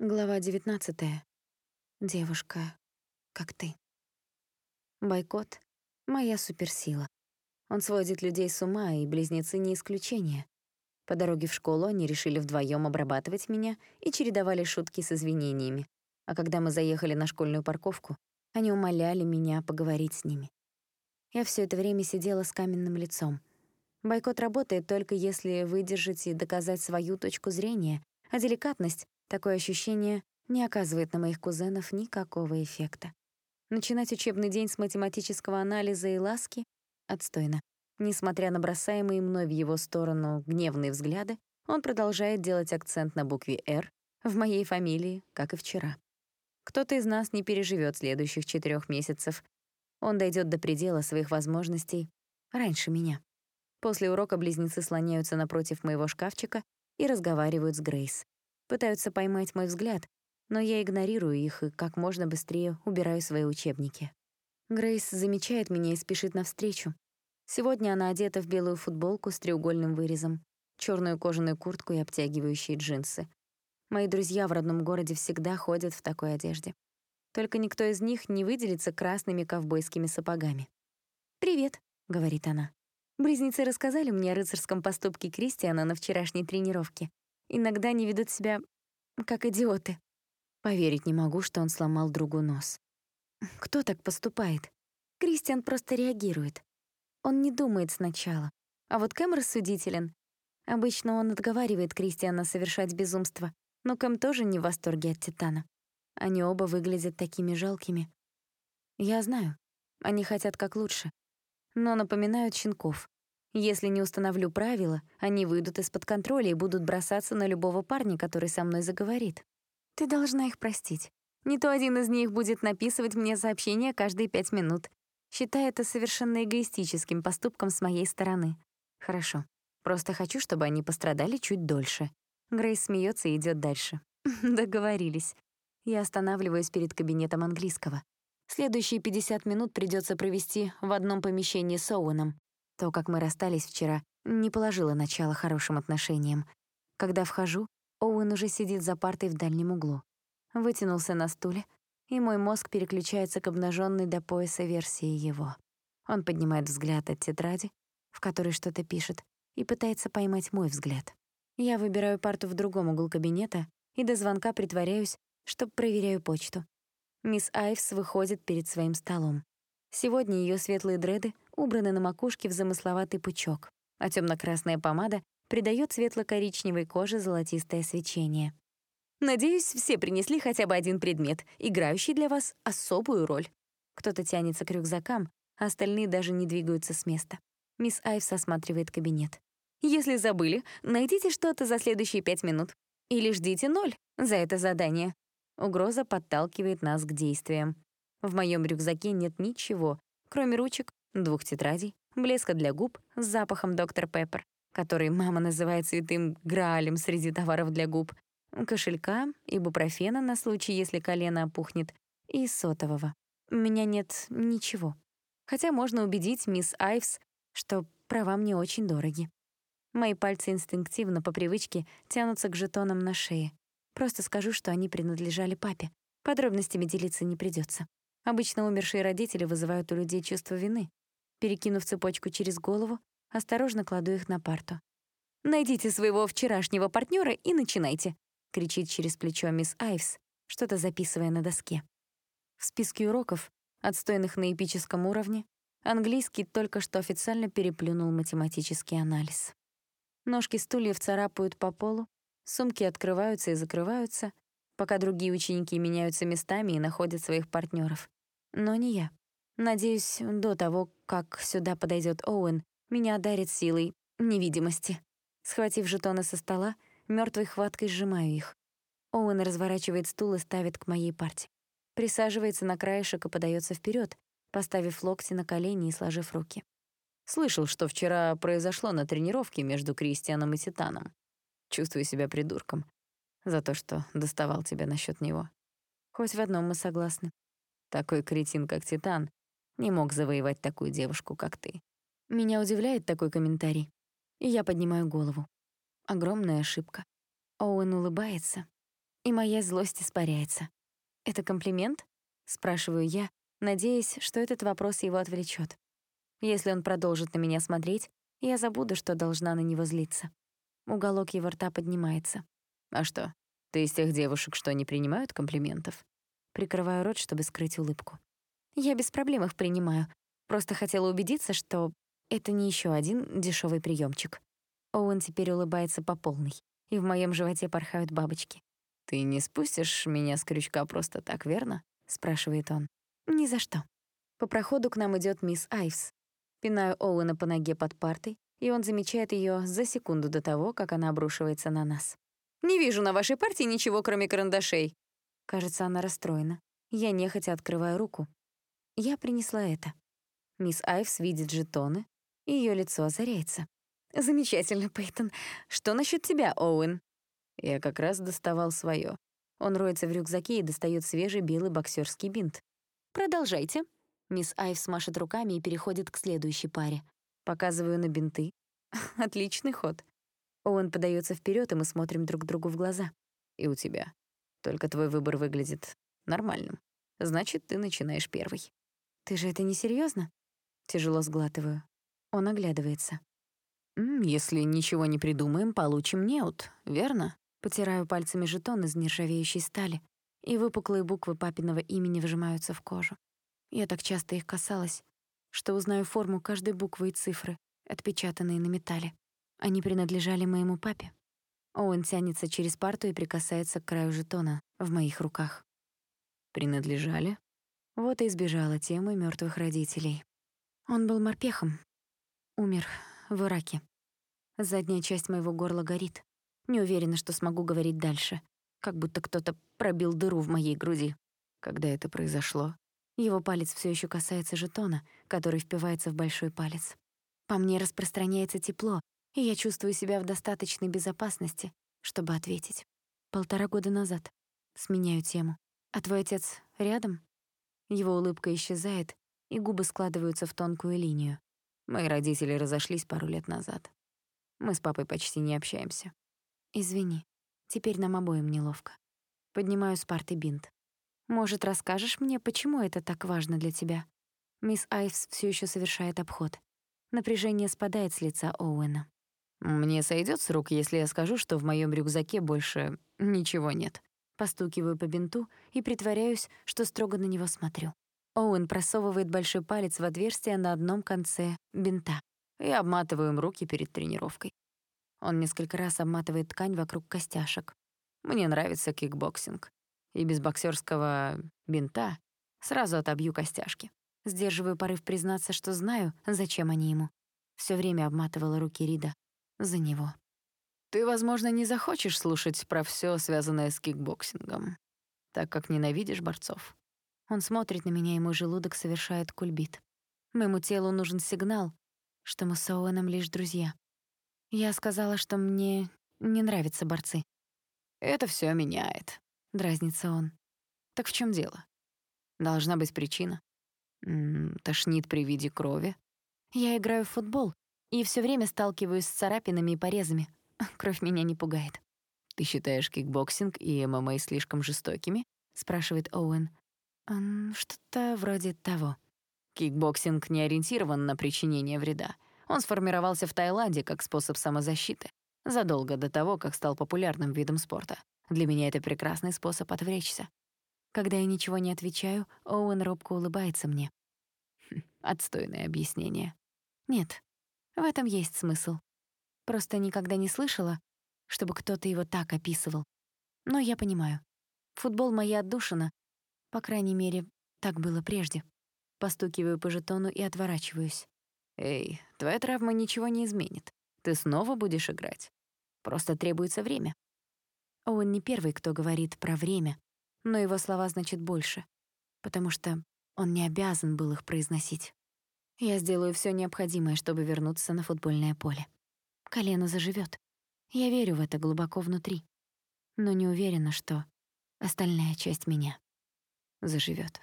Глава 19. Девушка, как ты. Бойкот — моя суперсила. Он сводит людей с ума, и близнецы не исключение. По дороге в школу они решили вдвоем обрабатывать меня и чередовали шутки с извинениями. А когда мы заехали на школьную парковку, они умоляли меня поговорить с ними. Я все это время сидела с каменным лицом. Бойкот работает только если выдержать и доказать свою точку зрения, а деликатность Такое ощущение не оказывает на моих кузенов никакого эффекта. Начинать учебный день с математического анализа и ласки — отстойно. Несмотря на бросаемые мной в его сторону гневные взгляды, он продолжает делать акцент на букве «Р» в моей фамилии, как и вчера. Кто-то из нас не переживет следующих четырех месяцев. Он дойдет до предела своих возможностей раньше меня. После урока близнецы слоняются напротив моего шкафчика и разговаривают с Грейс. Пытаются поймать мой взгляд, но я игнорирую их и как можно быстрее убираю свои учебники. Грейс замечает меня и спешит навстречу. Сегодня она одета в белую футболку с треугольным вырезом, черную кожаную куртку и обтягивающие джинсы. Мои друзья в родном городе всегда ходят в такой одежде. Только никто из них не выделится красными ковбойскими сапогами. «Привет», — говорит она. Близнецы рассказали мне о рыцарском поступке Кристиана на вчерашней тренировке иногда не ведут себя как идиоты. Поверить не могу, что он сломал другу нос. Кто так поступает? Кристиан просто реагирует. Он не думает сначала. А вот Кэм рассудителен. Обычно он отговаривает Кристиана совершать безумство, но Кэм тоже не в восторге от Титана. Они оба выглядят такими жалкими. Я знаю, они хотят как лучше, но напоминают щенков. Если не установлю правила, они выйдут из-под контроля и будут бросаться на любого парня, который со мной заговорит. Ты должна их простить. Не то один из них будет написывать мне сообщения каждые пять минут. Считаю это совершенно эгоистическим поступком с моей стороны. Хорошо. Просто хочу, чтобы они пострадали чуть дольше. Грейс смеется и идет дальше. Договорились. Я останавливаюсь перед кабинетом английского. Следующие 50 минут придется провести в одном помещении с Оуэном. То, как мы расстались вчера, не положило начало хорошим отношениям. Когда вхожу, Оуэн уже сидит за партой в дальнем углу. Вытянулся на стуле, и мой мозг переключается к обнаженной до пояса версии его. Он поднимает взгляд от тетради, в которой что-то пишет, и пытается поймать мой взгляд. Я выбираю парту в другом углу кабинета и до звонка притворяюсь, что проверяю почту. Мисс Айвс выходит перед своим столом. Сегодня ее светлые дреды убраны на макушке в замысловатый пучок, а темно-красная помада придает светло-коричневой коже золотистое свечение. Надеюсь, все принесли хотя бы один предмет, играющий для вас особую роль. Кто-то тянется к рюкзакам, а остальные даже не двигаются с места. Мисс Айвс осматривает кабинет. Если забыли, найдите что-то за следующие пять минут. Или ждите ноль за это задание. Угроза подталкивает нас к действиям. В моем рюкзаке нет ничего, кроме ручек, двух тетрадей, блеска для губ с запахом доктор Пеппер, который мама называет святым граалем среди товаров для губ, кошелька, ибупрофена на случай, если колено опухнет, и сотового. У меня нет ничего. Хотя можно убедить мисс Айвс, что права мне очень дороги. Мои пальцы инстинктивно по привычке тянутся к жетонам на шее. Просто скажу, что они принадлежали папе. Подробностями делиться не придется. Обычно умершие родители вызывают у людей чувство вины. Перекинув цепочку через голову, осторожно кладу их на парту. «Найдите своего вчерашнего партнера и начинайте», — кричит через плечо мисс Айвс, что-то записывая на доске. В списке уроков, отстойных на эпическом уровне, английский только что официально переплюнул математический анализ. Ножки стульев царапают по полу, сумки открываются и закрываются, пока другие ученики меняются местами и находят своих партнеров. Но не я. Надеюсь, до того, как сюда подойдет Оуэн, меня одарит силой невидимости. Схватив жетоны со стола, мертвой хваткой сжимаю их. Оуэн разворачивает стул и ставит к моей парте. Присаживается на краешек и подается вперед, поставив локти на колени и сложив руки. Слышал, что вчера произошло на тренировке между Кристианом и Титаном. Чувствую себя придурком за то, что доставал тебя насчет него. Хоть в одном мы согласны. Такой кретин, как Титан, не мог завоевать такую девушку, как ты. Меня удивляет такой комментарий, и я поднимаю голову. Огромная ошибка. Оуэн улыбается, и моя злость испаряется. «Это комплимент?» — спрашиваю я, надеясь, что этот вопрос его отвлечет. Если он продолжит на меня смотреть, я забуду, что должна на него злиться. Уголок его рта поднимается. «А что, ты из тех девушек, что не принимают комплиментов?» Прикрываю рот, чтобы скрыть улыбку. Я без проблем их принимаю. Просто хотела убедиться, что это не еще один дешевый приемчик. Оуэн теперь улыбается по полной, и в моем животе порхают бабочки. «Ты не спустишь меня с крючка просто так, верно?» — спрашивает он. «Ни за что». По проходу к нам идет мисс Айвс. Пинаю Оуэна по ноге под партой, и он замечает ее за секунду до того, как она обрушивается на нас. «Не вижу на вашей партии ничего, кроме карандашей». Кажется, она расстроена. Я нехотя открываю руку. Я принесла это. Мисс Айвс видит жетоны, её лицо озаряется. «Замечательно, Пейтон. Что насчет тебя, Оуэн?» Я как раз доставал свое. Он роется в рюкзаке и достает свежий белый боксерский бинт. «Продолжайте». Мисс Айвс машет руками и переходит к следующей паре. Показываю на бинты. Отличный ход. Оуэн подается вперед, и мы смотрим друг другу в глаза. «И у тебя. Только твой выбор выглядит нормальным. Значит, ты начинаешь первый». «Ты же это не серьезно? Тяжело сглатываю. Он оглядывается. «Если ничего не придумаем, получим неут, верно?» Потираю пальцами жетон из нержавеющей стали, и выпуклые буквы папиного имени вжимаются в кожу. Я так часто их касалась, что узнаю форму каждой буквы и цифры, отпечатанные на металле. Они принадлежали моему папе. Оуэн тянется через парту и прикасается к краю жетона в моих руках. «Принадлежали?» Вот и избежала темы мертвых родителей. Он был морпехом. Умер в Ираке. Задняя часть моего горла горит. Не уверена, что смогу говорить дальше. Как будто кто-то пробил дыру в моей груди. Когда это произошло? Его палец все еще касается жетона, который впивается в большой палец. По мне распространяется тепло, и я чувствую себя в достаточной безопасности, чтобы ответить. Полтора года назад. Сменяю тему. А твой отец рядом? Его улыбка исчезает, и губы складываются в тонкую линию. Мои родители разошлись пару лет назад. Мы с папой почти не общаемся. Извини, теперь нам обоим неловко. Поднимаю с парты бинт. Может, расскажешь мне, почему это так важно для тебя? Мисс Айвс все еще совершает обход. Напряжение спадает с лица Оуэна. Мне сойдет с рук, если я скажу, что в моем рюкзаке больше ничего нет. Постукиваю по бинту и притворяюсь, что строго на него смотрю. Оуэн просовывает большой палец в отверстие на одном конце бинта. и обматываю руки перед тренировкой. Он несколько раз обматывает ткань вокруг костяшек. Мне нравится кикбоксинг. И без боксерского бинта сразу отобью костяшки. Сдерживаю порыв признаться, что знаю, зачем они ему. Все время обматывала руки Рида. За него. Ты, возможно, не захочешь слушать про все, связанное с кикбоксингом, так как ненавидишь борцов. Он смотрит на меня, и мой желудок совершает кульбит. Моему телу нужен сигнал, что мы с Оуэном лишь друзья. Я сказала, что мне не нравятся борцы. «Это все меняет», — дразнится он. «Так в чем дело? Должна быть причина. М -м, тошнит при виде крови. Я играю в футбол и все время сталкиваюсь с царапинами и порезами. Кровь меня не пугает. «Ты считаешь кикбоксинг и ММА слишком жестокими?» — спрашивает Оуэн. Что-то вроде того. Кикбоксинг не ориентирован на причинение вреда. Он сформировался в Таиланде как способ самозащиты, задолго до того, как стал популярным видом спорта. Для меня это прекрасный способ отвлечься. Когда я ничего не отвечаю, Оуэн робко улыбается мне. Хм, отстойное объяснение. Нет, в этом есть смысл. Просто никогда не слышала, чтобы кто-то его так описывал. Но я понимаю. Футбол — моя отдушина, по крайней мере, так было прежде. Постукиваю по жетону и отворачиваюсь. «Эй, твоя травма ничего не изменит. Ты снова будешь играть. Просто требуется время». Оуэн не первый, кто говорит про время, но его слова значат больше, потому что он не обязан был их произносить. Я сделаю все необходимое, чтобы вернуться на футбольное поле. Колено заживет. Я верю в это глубоко внутри, но не уверена, что остальная часть меня заживет.